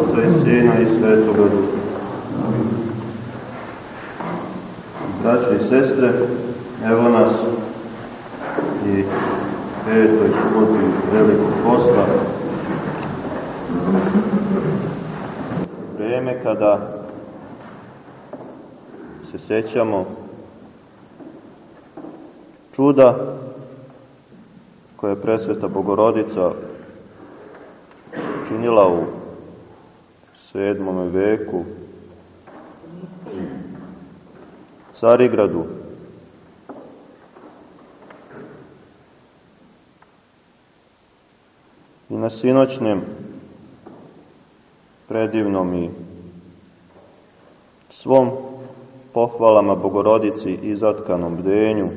Otca i Sina i Svetoga Duha. Braće i sestre, evo nas i petoj suboti velikog posta. Vreme kada se sećamo čuda koje je presveta Bogorodica činila u sedmome veku Carigradu. I na sinoćnjem predivnom i svom pohvalama Bogorodici i zatkanom bdenju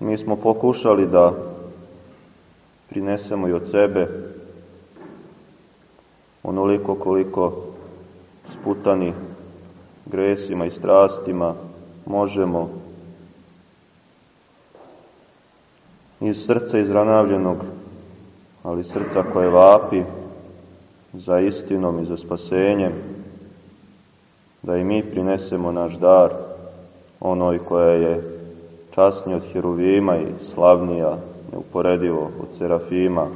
mi smo pokušali da prinesemo i od sebe onoliko koliko sputani gresima i strastima možemo iz srca izranavljenog, ali srca koje vapi za istinom i za spasenjem, da i mi prinesemo naš dar onoj koja je časnija od Heruvima i slavnija, neuporedivo od Serafima.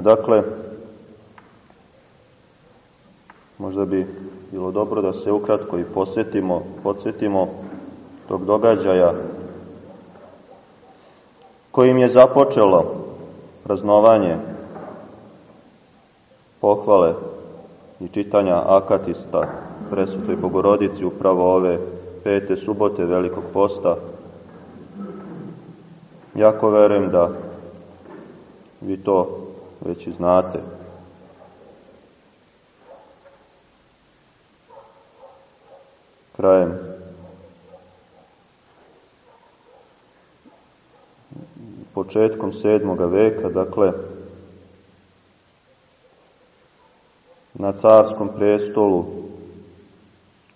Dakle, možda bi bilo dobro da se ukratko i posjetimo, podsjetimo tog događaja kojim je započelo praznovanje pohvale i čitanja akatista presutoj Bogorodici upravo ove pete subote Velikog posta. Jako verujem da vi to već i znate. Krajem početkom sedmoga veka, dakle, na carskom prestolu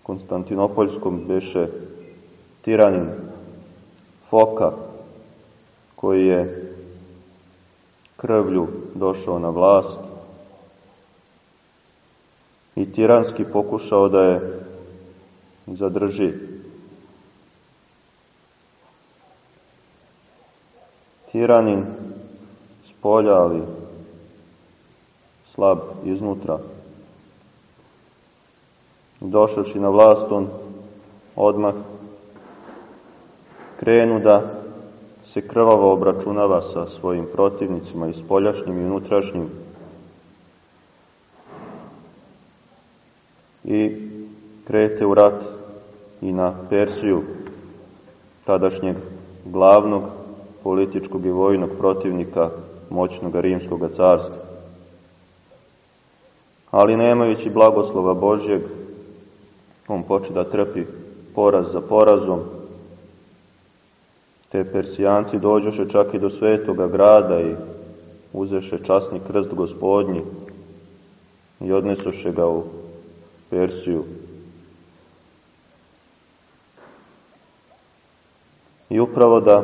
Konstantinopoljskom beše tiranin Foka, koji je krvlju došao na vlast i tiranski pokušao da je zadrži. Tiranin s polja, ali slab iznutra. Došavši na vlast, on odmah krenu da se krvavo obračunava sa svojim protivnicima i spoljašnjim i unutrašnjim. I krete u rat i na Persiju, tadašnjeg glavnog političkog i vojnog protivnika moćnog rimskog carstva. Ali nemajući blagoslova Božjeg, on poče da trpi poraz za porazom, te Persijanci dođoše čak i do svetoga grada i uzeše časni krst gospodnji i odnesoše ga u Persiju. I upravo da,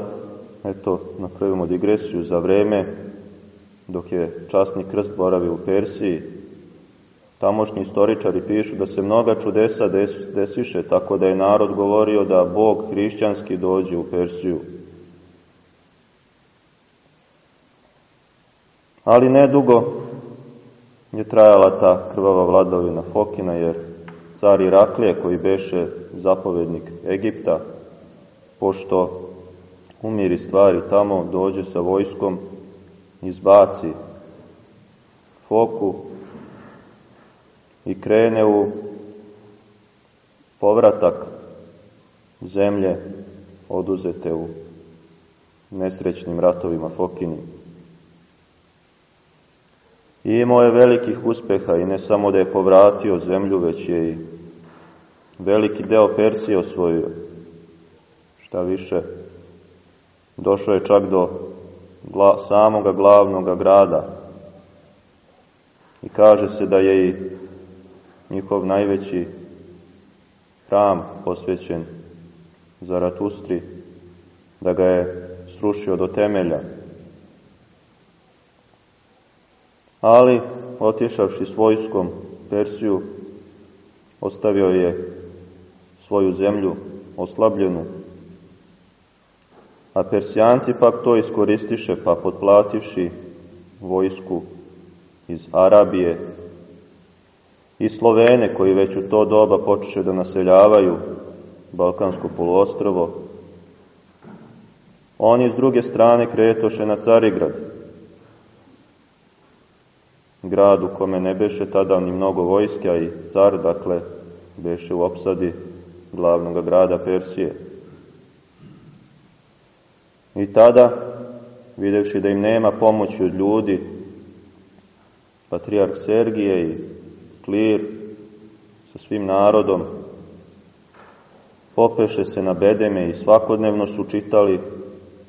eto, napravimo digresiju za vreme dok je časni krst boravio u Persiji, tamošnji istoričari pišu da se mnoga čudesa desiše, tako da je narod govorio da Bog hrišćanski dođe u Persiju. Ali nedugo je trajala ta krvava vladavina Fokina, jer car Iraklije, koji beše zapovednik Egipta, pošto umiri stvari tamo, dođe sa vojskom, izbaci Foku i krene u povratak zemlje oduzete u nesrećnim ratovima Fokinim. I imao je velikih uspeha i ne samo da je povratio zemlju, već je i veliki deo Persije osvojio. Šta više, došao je čak do gla, samoga glavnoga grada. I kaže se da je i njihov najveći hram posvećen Zaratustri da ga je srušio do temelja. Ali, otišavši s vojskom Persiju, ostavio je svoju zemlju oslabljenu. A Persijanci pak to iskoristiše, pa potplativši vojsku iz Arabije i Slovene koji već u to doba počeše da naseljavaju Balkansko poluostrovo, oni s druge strane kretoše na Carigrad, grad u kome ne beše tada ni mnogo vojske, a i car, dakle, beše u opsadi glavnog grada Persije. I tada, videvši da im nema pomoći od ljudi, patrijarh Sergije i klir sa svim narodom, popeše se na bedeme i svakodnevno su čitali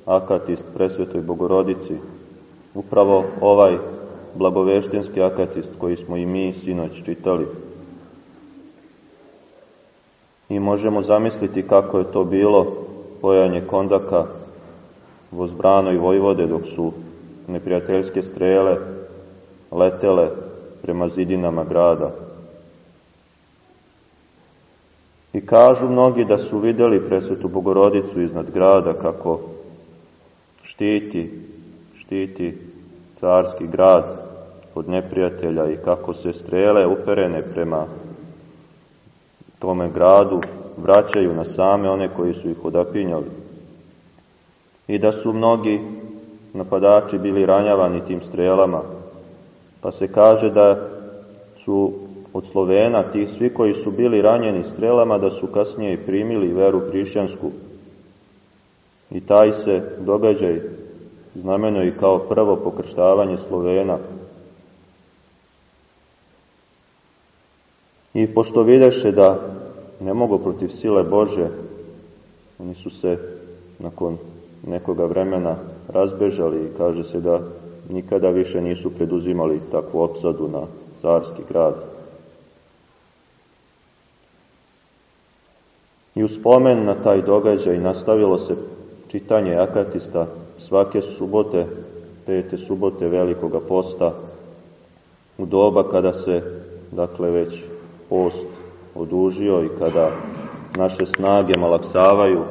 akatist presvetoj bogorodici, upravo ovaj blagoveštenski akatist koji smo i mi sinoć čitali. I možemo zamisliti kako je to bilo pojanje kondaka Vozbrano i Vojvode dok su neprijateljske strele letele prema zidinama grada. I kažu mnogi da su videli presvetu bogorodicu iznad grada kako štiti, štiti carski grad od neprijatelja i kako se strele uperene prema tome gradu vraćaju na same one koji su ih odapinjali. I da su mnogi napadači bili ranjavani tim strelama, pa se kaže da su od Slovena, ti svi koji su bili ranjeni strelama, da su kasnije primili veru hrišćansku. I taj se događaj znameno i kao prvo pokrštavanje Slovena. I pošto videše da ne mogu protiv sile Bože, oni su se nakon nekoga vremena razbežali i kaže se da nikada više nisu preduzimali takvu opsadu na carski grad. I u spomen na taj događaj nastavilo se čitanje akatista svake subote, pete subote velikoga posta, u doba kada se, dakle, već post odužio i kada naše snage malaksavaju,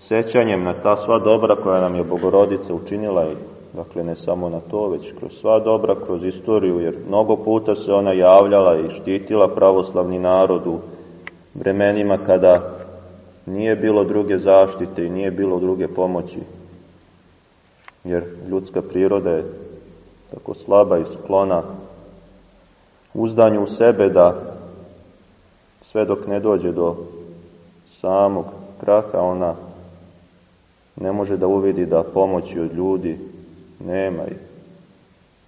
sećanjem na ta sva dobra koja nam je Bogorodica učinila i dakle ne samo na to, već kroz sva dobra, kroz istoriju, jer mnogo puta se ona javljala i štitila pravoslavni narod u vremenima kada nije bilo druge zaštite i nije bilo druge pomoći, jer ljudska priroda je tako slaba i sklona uzdanju u sebe da sve dok ne dođe do samog kraha ona ne može da uvidi da pomoći od ljudi nema i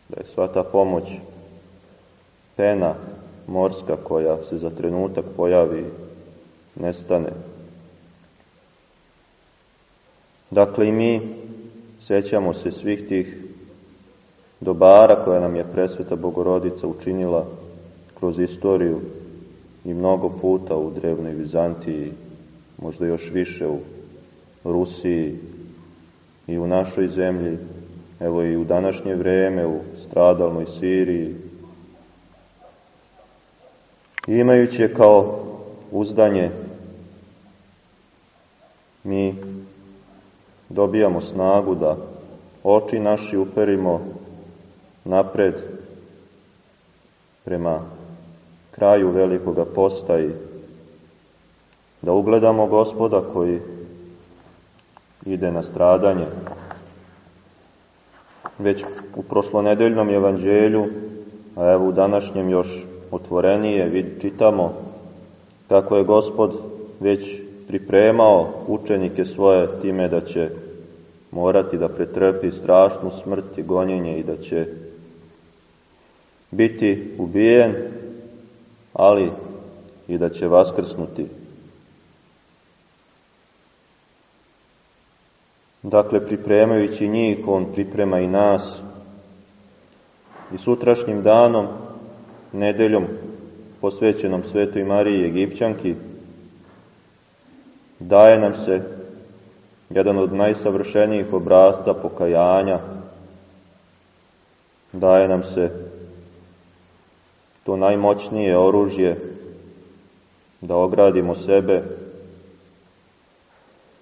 da je sva ta pomoć pena morska koja se za trenutak pojavi nestane. Dakle i mi sećamo se svih tih dobara koja nam je presveta Bogorodica učinila kroz istoriju i mnogo puta u drevnoj Vizantiji, možda još više u Rusiji i u našoj zemlji, evo i u današnje vreme u stradalnoj Siriji. Imajući je kao uzdanje, mi dobijamo snagu da oči naši uperimo napred prema kraju velikoga posta i da ugledamo gospoda koji ide na stradanje. Već u prošlonedeljnom evanđelju, a evo u današnjem još otvorenije, čitamo kako je gospod već pripremao učenike svoje time da će morati da pretrpi strašnu smrt i gonjenje i da će biti ubijen, ali i da će vaskrsnuti. Dakle, pripremajući njih, on priprema i nas. I sutrašnjim danom, nedeljom, posvećenom Svetoj Mariji Egipćanki, daje nam se jedan od najsavršenijih obrazca pokajanja, daje nam se to najmoćnije oružje da ogradimo sebe,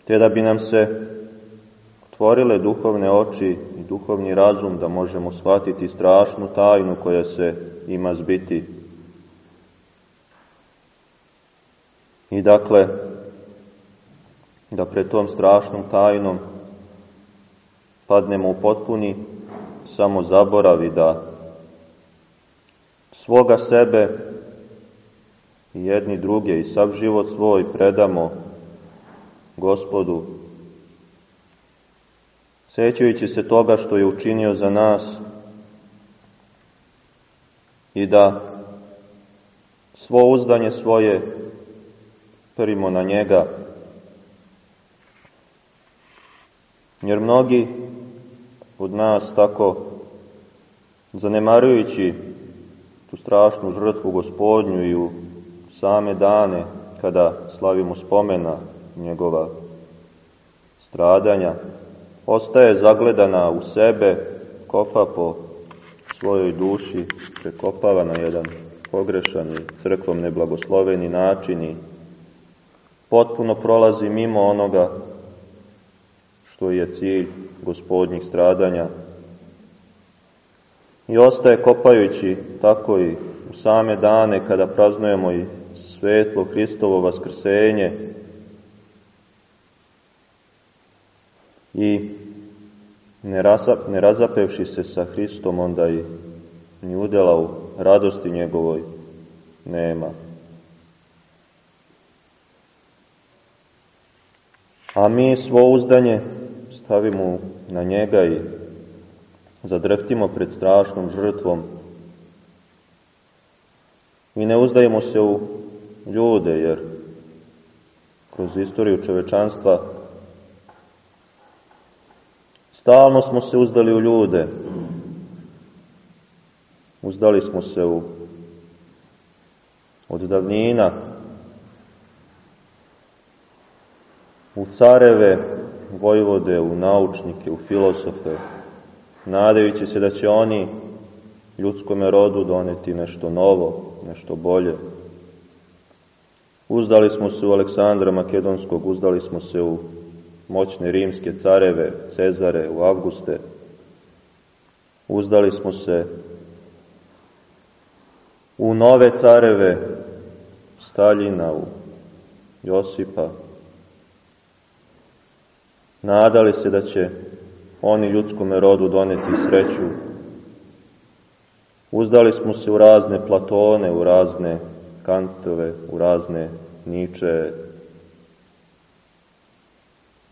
te da bi nam se otvorile duhovne oči i duhovni razum da možemo shvatiti strašnu tajnu koja se ima zbiti. I dakle, da pred tom strašnom tajnom padnemo u potpuni samo zaboravi da svoga sebe i jedni druge i sav život svoj predamo gospodu, sećajući se toga što je učinio za nas i da svo uzdanje svoje primo na njega, jer mnogi od nas tako zanemarujući tu strašnu žrtvu gospodnju i u same dane kada slavimo spomena njegova stradanja, ostaje zagledana u sebe, kopa po svojoj duši, prekopava na jedan pogrešan i crkvom neblagosloveni način i potpuno prolazi mimo onoga što je cilj gospodnjih stradanja i ostaje kopajući tako i u same dane kada praznujemo i svetlo Hristovo vaskrsenje i ne, ne razapevši se sa Hristom onda i ni udela u radosti njegovoj nema. A mi svo uzdanje stavimo na njega i zadrhtimo pred strašnom žrtvom i ne uzdajemo se u ljude, jer kroz istoriju čovečanstva stalno smo se uzdali u ljude. Uzdali smo se u od davnina u careve, vojvode, u naučnike, u filosofe, nadajući se da će oni ljudskome rodu doneti nešto novo, nešto bolje. Uzdali smo se u Aleksandra Makedonskog, uzdali smo se u moćne rimske careve, Cezare, u Avguste. Uzdali smo se u nove careve, Staljina, u Josipa. Nadali se da će oni ljudskome rodu doneti sreću. Uzdali smo se u razne Platone, u razne Kantove, u razne Niče.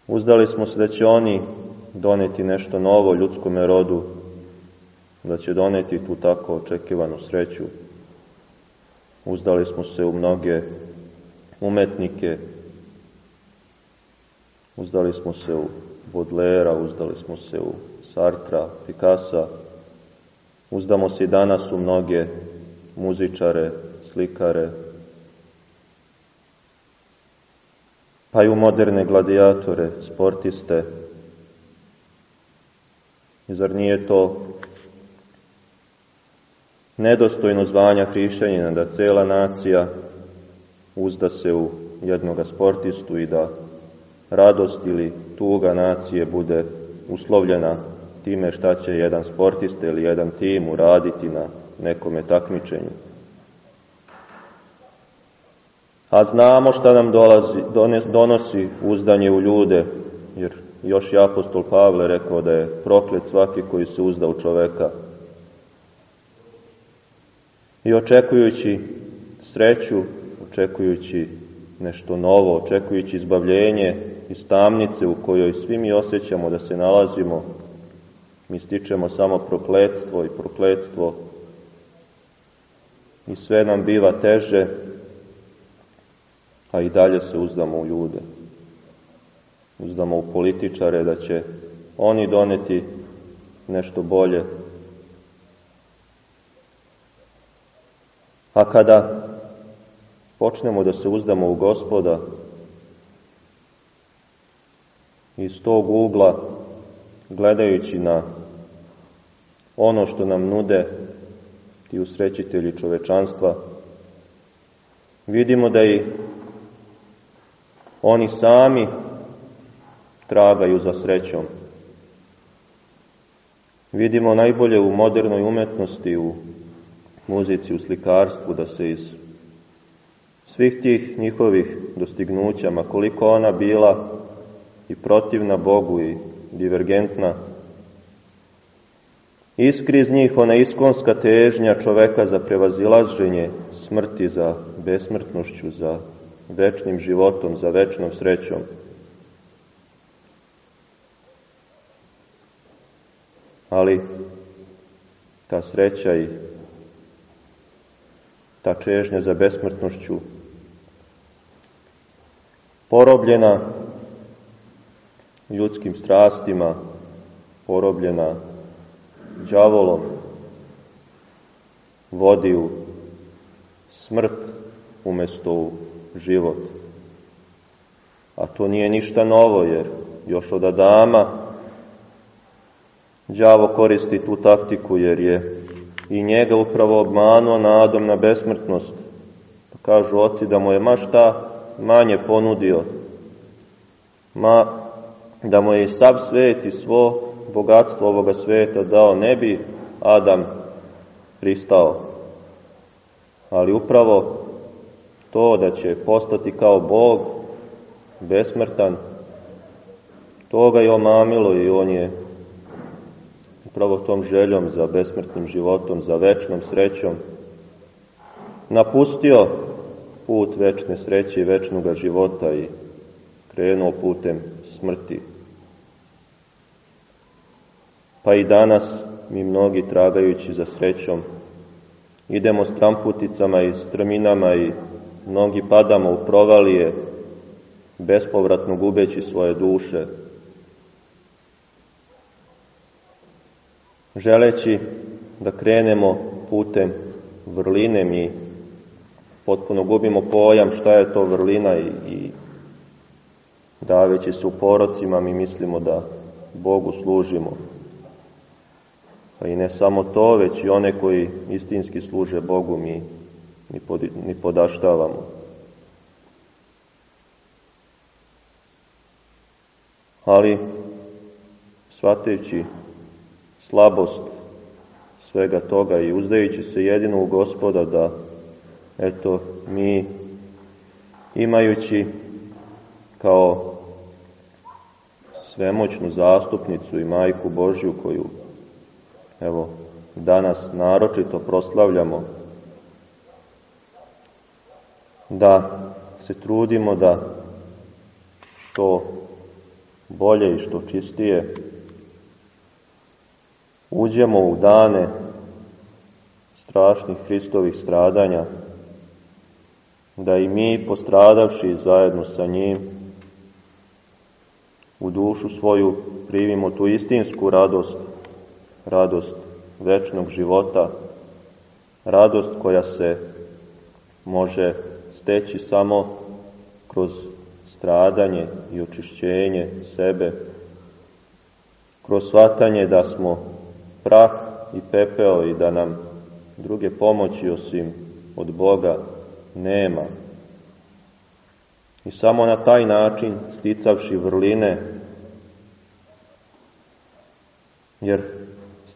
Uzdali smo se da će oni doneti nešto novo ljudskome rodu, da će doneti tu tako očekivanu sreću. Uzdali smo se u mnoge umetnike, uzdali smo se u Bodlera, uzdali smo se u Sartra, Pikasa, uzdamo se i danas u mnoge muzičare, slikare, pa i u moderne gladiatore, sportiste. I zar nije to nedostojno zvanja hrišćanina da cela nacija uzda se u jednoga sportistu i da radost ili tuga nacije bude uslovljena time šta će jedan sportista ili jedan tim uraditi na nekome takmičenju. A znamo šta nam dolazi, donosi uzdanje u ljude, jer još i apostol Pavle rekao da je proklet svaki koji se uzda u čoveka. I očekujući sreću, očekujući nešto novo, očekujući izbavljenje iz tamnice u kojoj svi mi osjećamo da se nalazimo, mi stičemo samo prokledstvo i prokledstvo i sve nam biva teže, a i dalje se uzdamo u ljude. Uzdamo u političare da će oni doneti nešto bolje. A kada počnemo da se uzdamo u gospoda, iz tog ugla, gledajući na ono što nam nude ti usrećitelji čovečanstva, vidimo da i oni sami tragaju za srećom. Vidimo najbolje u modernoj umetnosti, u muzici, u slikarstvu, da se iz svih tih njihovih dostignuća, ma koliko ona bila i protivna Bogu i divergentna, iskri iz njih ona iskonska težnja čoveka za prevazilaženje smrti, za besmrtnošću, za večnim životom, za večnom srećom. Ali ta sreća i ta čežnja za besmrtnošću porobljena ljudskim strastima, porobljena đavolom, vodi u smrt umesto u život. A to nije ništa novo, jer još od Adama đavo koristi tu taktiku, jer je i njega upravo obmanuo nadom na besmrtnost. Pa kažu oci da mu je ma šta manje ponudio, ma da mu je sav svet i svo bogatstvo ovoga sveta dao, ne bi Adam pristao. Ali upravo to da će postati kao Bog, besmrtan, to ga je omamilo i on je upravo tom željom za besmrtnim životom, za večnom srećom, napustio put večne sreće i večnog života i krenuo putem smrti. Pa i danas mi mnogi tragajući za srećom idemo s tramputicama i strminama i mnogi padamo u provalije, bespovratno gubeći svoje duše, želeći da krenemo putem vrline, mi potpuno gubimo pojam šta je to vrlina i, i daveći se u porocima mi mislimo da Bogu služimo. Pa i ne samo to, već i one koji istinski služe Bogu mi ni, pod, podaštavamo. Ali, shvatajući slabost svega toga i uzdajući se jedino u gospoda da, eto, mi imajući kao svemoćnu zastupnicu i majku Božju koju, evo, danas naročito proslavljamo, da se trudimo da što bolje i što čistije uđemo u dane strašnih Hristovih stradanja, da i mi postradavši zajedno sa njim u dušu svoju primimo tu istinsku radost, radost večnog života, radost koja se može steći samo kroz stradanje i očišćenje sebe, kroz shvatanje da smo prah i pepeo i da nam druge pomoći osim od Boga nema. I samo na taj način, sticavši vrline, jer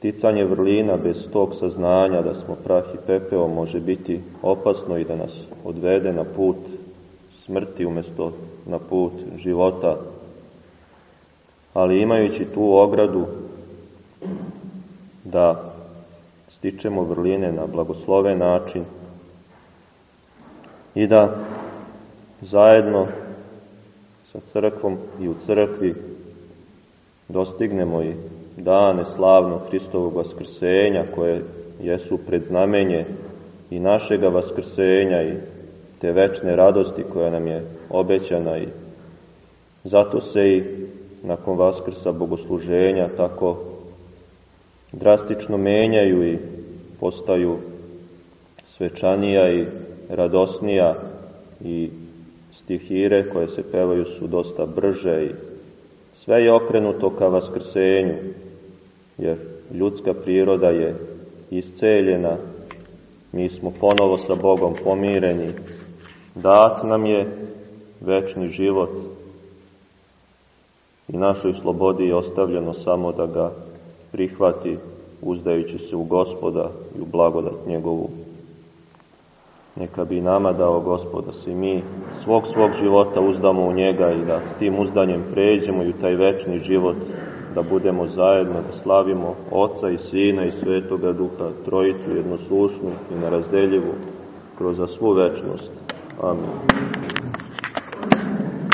sticanje vrlina bez tog saznanja da smo prah i pepeo može biti opasno i da nas odvede na put smrti umjesto na put života. Ali imajući tu ogradu da stičemo vrline na blagosloven način i da zajedno sa crkvom i u crkvi dostignemo i dane slavnog Hristovog vaskrsenja koje jesu predznamenje i našega vaskrsenja i te večne radosti koja nam je obećana i zato se i nakon vaskrsa bogosluženja tako drastično menjaju i postaju svečanija i radosnija i stihire koje se pevaju su dosta brže i Sve je okrenuto ka vaskrsenju, jer ljudska priroda je isceljena, mi smo ponovo sa Bogom pomireni, dat nam je večni život. I našoj slobodi je ostavljeno samo da ga prihvati uzdajući se u gospoda i u blagodat njegovu. Neka bi nama dao gospoda se mi svog svog života uzdamo u njega i da s tim uzdanjem pređemo i u taj večni život da budemo zajedno, da slavimo Oca i Sina i Svetoga Duha, Trojicu jednoslušnu i nerazdeljivu kroz za svu večnost. Amin.